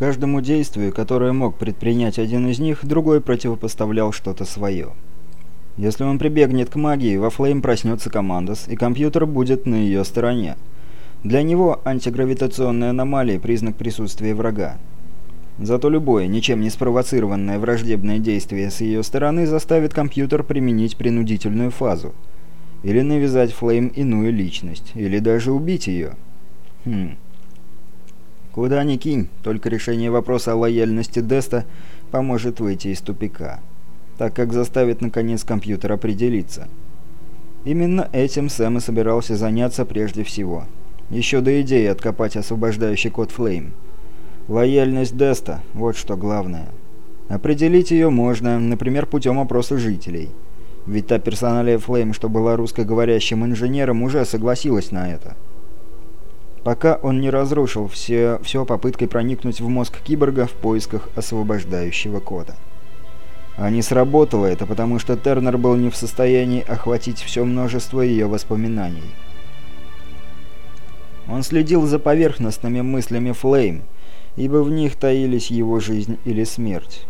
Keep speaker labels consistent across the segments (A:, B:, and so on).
A: Каждому действию, которое мог предпринять один из них, другой противопоставлял что-то свое. Если он прибегнет к магии, во Флейм проснется Командос, и компьютер будет на ее стороне. Для него антигравитационные аномалии – признак присутствия врага. Зато любое, ничем не спровоцированное враждебное действие с ее стороны заставит компьютер применить принудительную фазу. Или навязать Флейм иную личность, или даже убить ее. Хм... Куда ни кинь, только решение вопроса о лояльности Деста поможет выйти из тупика, так как заставит наконец компьютер определиться. Именно этим Сэм и собирался заняться прежде всего. Еще до идеи откопать освобождающий код Флейм. Лояльность Деста – вот что главное. Определить ее можно, например, путем опроса жителей. Ведь та персоналия Флейм, что была русскоговорящим инженером, уже согласилась на это пока он не разрушил все, все попыткой проникнуть в мозг киборга в поисках освобождающего кода. А не сработало это, потому что Тернер был не в состоянии охватить все множество ее воспоминаний. Он следил за поверхностными мыслями Флейм, ибо в них таились его жизнь или смерть.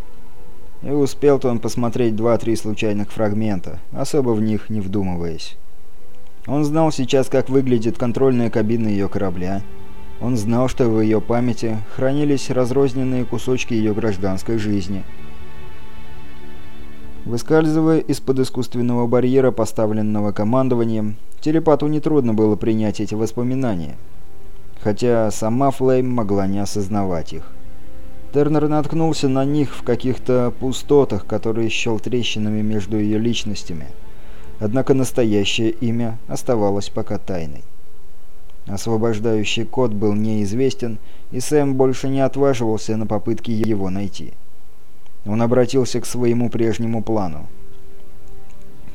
A: И успел-то он посмотреть два-три случайных фрагмента, особо в них не вдумываясь. Он знал сейчас, как выглядит контрольная кабина ее корабля. Он знал, что в ее памяти хранились разрозненные кусочки ее гражданской жизни. Выскальзывая из-под искусственного барьера, поставленного командованием, телепату нетрудно было принять эти воспоминания, хотя сама Флейм могла не осознавать их. Тернер наткнулся на них в каких-то пустотах, которые счел трещинами между ее личностями – Однако настоящее имя оставалось пока тайной. Освобождающий код был неизвестен, и Сэм больше не отваживался на попытки его найти. Он обратился к своему прежнему плану.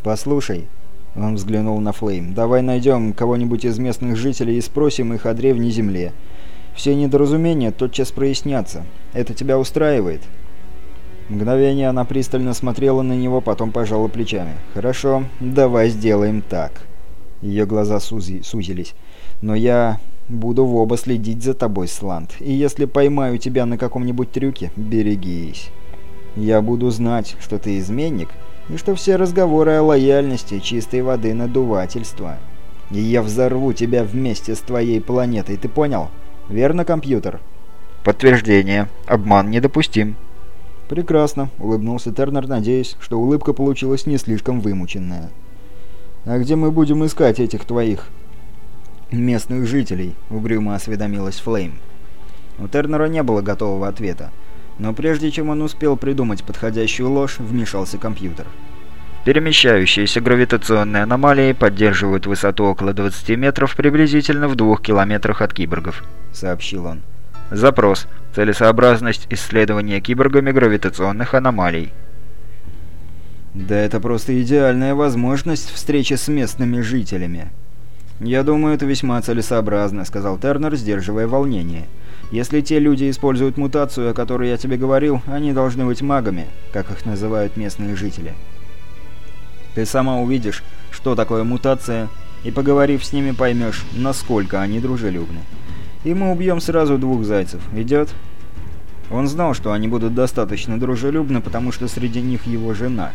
A: «Послушай», — он взглянул на Флейм, — «давай найдем кого-нибудь из местных жителей и спросим их о Древней Земле. Все недоразумения тотчас прояснятся. Это тебя устраивает?» Мгновение она пристально смотрела на него, потом пожала плечами. «Хорошо, давай сделаем так». Ее глаза сузи сузились. «Но я буду в оба следить за тобой, Сланд, и если поймаю тебя на каком-нибудь трюке, берегись. Я буду знать, что ты изменник, и что все разговоры о лояльности чистой воды надувательство. И я взорву тебя вместе с твоей планетой, ты понял? Верно, компьютер?» «Подтверждение. Обман недопустим». «Прекрасно», — улыбнулся Тернер, надеясь, что улыбка получилась не слишком вымученная. «А где мы будем искать этих твоих местных жителей?» — угрюмо осведомилась Флейм. У Тернера не было готового ответа, но прежде чем он успел придумать подходящую ложь, вмешался компьютер. Перемещающиеся гравитационные аномалии поддерживают высоту около 20 метров приблизительно в двух километрах от киборгов, сообщил он. Запрос. Целесообразность исследования киборгами гравитационных аномалий. Да это просто идеальная возможность встречи с местными жителями. «Я думаю, это весьма целесообразно», — сказал Тернер, сдерживая волнение. «Если те люди используют мутацию, о которой я тебе говорил, они должны быть магами, как их называют местные жители. Ты сама увидишь, что такое мутация, и, поговорив с ними, поймешь, насколько они дружелюбны» и мы убьем сразу двух зайцев. Идет?» Он знал, что они будут достаточно дружелюбны, потому что среди них его жена.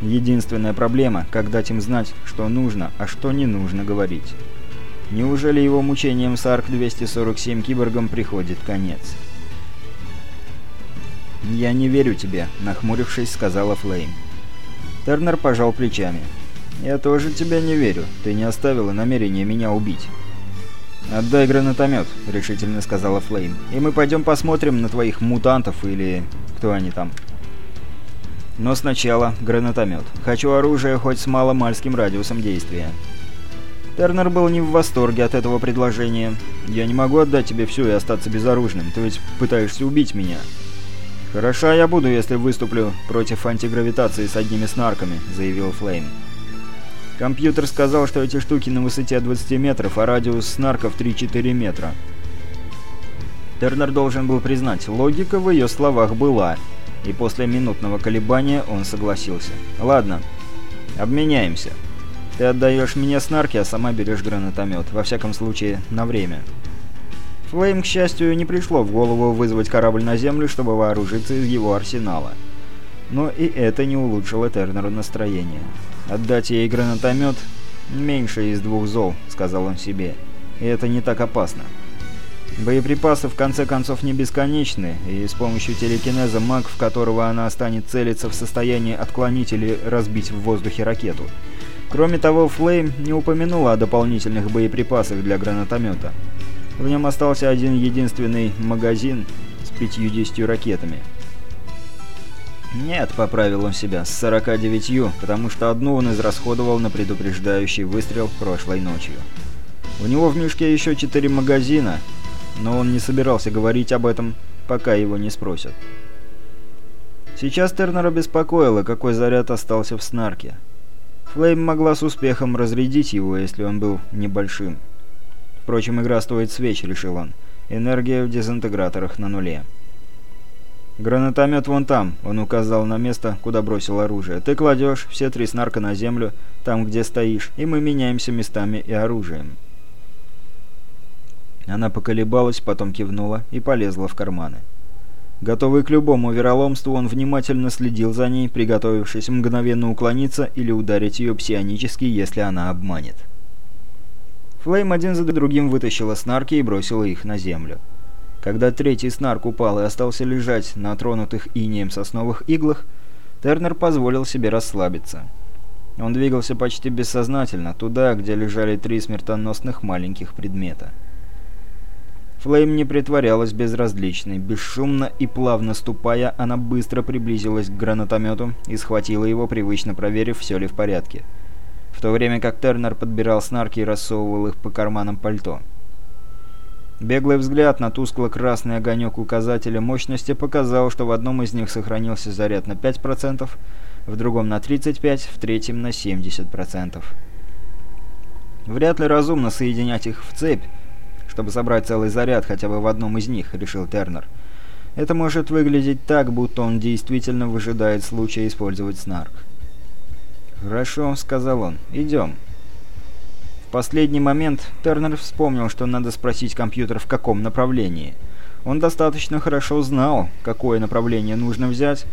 A: Единственная проблема, как дать им знать, что нужно, а что не нужно говорить. Неужели его мучением с Арк-247 киборгом приходит конец? «Я не верю тебе», — нахмурившись, сказала Флейм. Тернер пожал плечами. «Я тоже тебе не верю. Ты не оставила намерения меня убить». «Отдай гранатомет», — решительно сказала Флейм. «И мы пойдем посмотрим на твоих мутантов или... кто они там». Но сначала гранатомет. Хочу оружие хоть с маломальским радиусом действия. Тернер был не в восторге от этого предложения. «Я не могу отдать тебе все и остаться безоружным. Ты ведь пытаешься убить меня». «Хороша я буду, если выступлю против антигравитации с одними снарками», — заявил Флейм. Компьютер сказал, что эти штуки на высоте 20 метров, а радиус снарков 3-4 метра. Тернер должен был признать, логика в ее словах была, и после минутного колебания он согласился. «Ладно, обменяемся. Ты отдаешь мне снарки, а сама берешь гранатомет, во всяком случае, на время». Флейм, к счастью, не пришло в голову вызвать корабль на Землю, чтобы вооружиться из его арсенала. Но и это не улучшило Тернеру настроение. «Отдать ей гранатомет — меньше из двух зол», — сказал он себе. «И это не так опасно». Боеприпасы в конце концов не бесконечны, и с помощью телекинеза маг, в которого она станет целиться в состоянии отклонить или разбить в воздухе ракету. Кроме того, Флейм не упомянула о дополнительных боеприпасах для гранатомета. В нем остался один единственный магазин с 50 ракетами. «Нет», — поправил он себя, — «с 49, потому что одну он израсходовал на предупреждающий выстрел прошлой ночью. У него в мешке еще четыре магазина, но он не собирался говорить об этом, пока его не спросят. Сейчас Тернера беспокоило, какой заряд остался в снарке. Флейм могла с успехом разрядить его, если он был небольшим. Впрочем, игра стоит свеч, решил он. Энергия в дезинтеграторах на нуле. «Гранатомет вон там», — он указал на место, куда бросил оружие. «Ты кладешь все три снарка на землю, там, где стоишь, и мы меняемся местами и оружием». Она поколебалась, потом кивнула и полезла в карманы. Готовый к любому вероломству, он внимательно следил за ней, приготовившись мгновенно уклониться или ударить ее псионически, если она обманет. Флейм один за другим вытащила снарки и бросила их на землю. Когда третий снарк упал и остался лежать на тронутых инеем сосновых иглах, Тернер позволил себе расслабиться. Он двигался почти бессознательно, туда, где лежали три смертоносных маленьких предмета. Флейм не притворялась безразличной. Бесшумно и плавно ступая, она быстро приблизилась к гранатомету и схватила его, привычно проверив, все ли в порядке. В то время как Тернер подбирал снарки и рассовывал их по карманам пальто. Беглый взгляд на тускло-красный огонек указателя мощности показал, что в одном из них сохранился заряд на 5%, в другом на 35%, в третьем на 70%. Вряд ли разумно соединять их в цепь, чтобы собрать целый заряд хотя бы в одном из них», — решил Тернер. «Это может выглядеть так, будто он действительно выжидает случая использовать снарк». «Хорошо», — сказал он. «Идем». Последний момент Тернер вспомнил, что надо спросить компьютер в каком направлении. Он достаточно хорошо знал, какое направление нужно взять,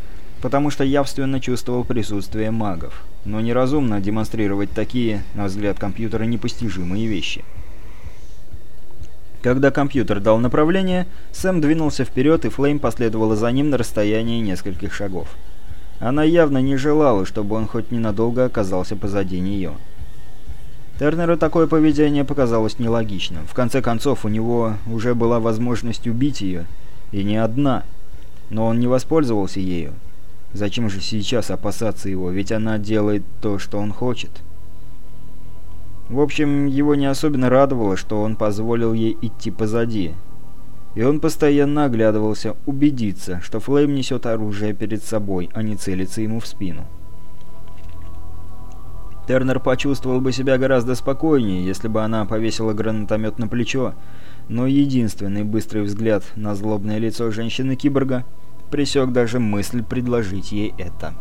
A: потому что явственно чувствовал присутствие магов. Но неразумно демонстрировать такие, на взгляд компьютера, непостижимые вещи. Когда компьютер дал направление, Сэм двинулся вперед, и Флейм последовала за ним на расстоянии нескольких шагов. Она явно не желала, чтобы он хоть ненадолго оказался позади нее. Тернеру такое поведение показалось нелогичным. В конце концов, у него уже была возможность убить ее, и не одна. Но он не воспользовался ею. Зачем же сейчас опасаться его, ведь она делает то, что он хочет. В общем, его не особенно радовало, что он позволил ей идти позади. И он постоянно оглядывался, убедиться, что Флейм несет оружие перед собой, а не целится ему в спину. Тернер почувствовал бы себя гораздо спокойнее, если бы она повесила гранатомет на плечо, но единственный быстрый взгляд на злобное лицо женщины-киборга пресек даже мысль предложить ей это.